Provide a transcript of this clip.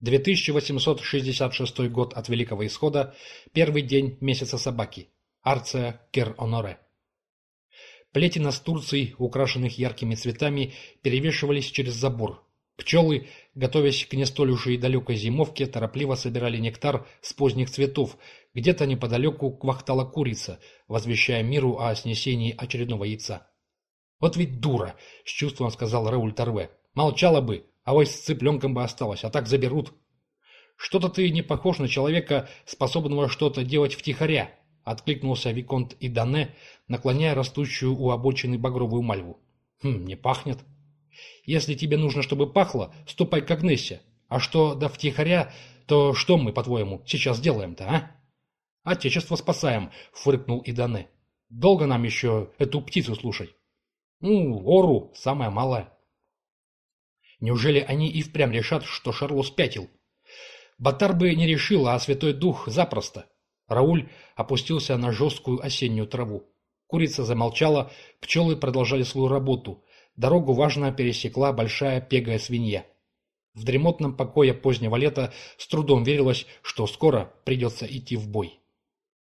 2866 год от Великого Исхода, первый день месяца собаки. Арция Кер-Оноре. Плетина с Турцией, украшенных яркими цветами, перевешивались через забор. Пчелы, готовясь к не столь уж и далекой зимовке, торопливо собирали нектар с поздних цветов. Где-то неподалеку квахтала курица, возвещая миру о снесении очередного яйца. «Вот ведь дура!» — с чувством сказал Рауль Торве. «Молчала бы, а вось с цыпленком бы осталось, а так заберут. Что-то ты не похож на человека, способного что-то делать втихаря, откликнулся Виконт и Дане, наклоняя растущую у обочины багровую мальву. Хм, не пахнет. Если тебе нужно, чтобы пахло, ступай к Агнессе. А что до втихаря, то что мы, по-твоему, сейчас делаем-то, а? Отечество спасаем, фыркнул Идане. Долго нам еще эту птицу слушать? Ну, ору, самое малое. Неужели они и впрямь решат, что Шарло спятил? Батар бы не решил, а Святой Дух запросто. Рауль опустился на жесткую осеннюю траву. Курица замолчала, пчелы продолжали свою работу. Дорогу важно пересекла большая пегая свинья. В дремотном покое позднего лета с трудом верилось, что скоро придется идти в бой.